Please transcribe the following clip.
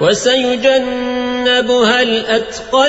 وسيجنبها الأتقى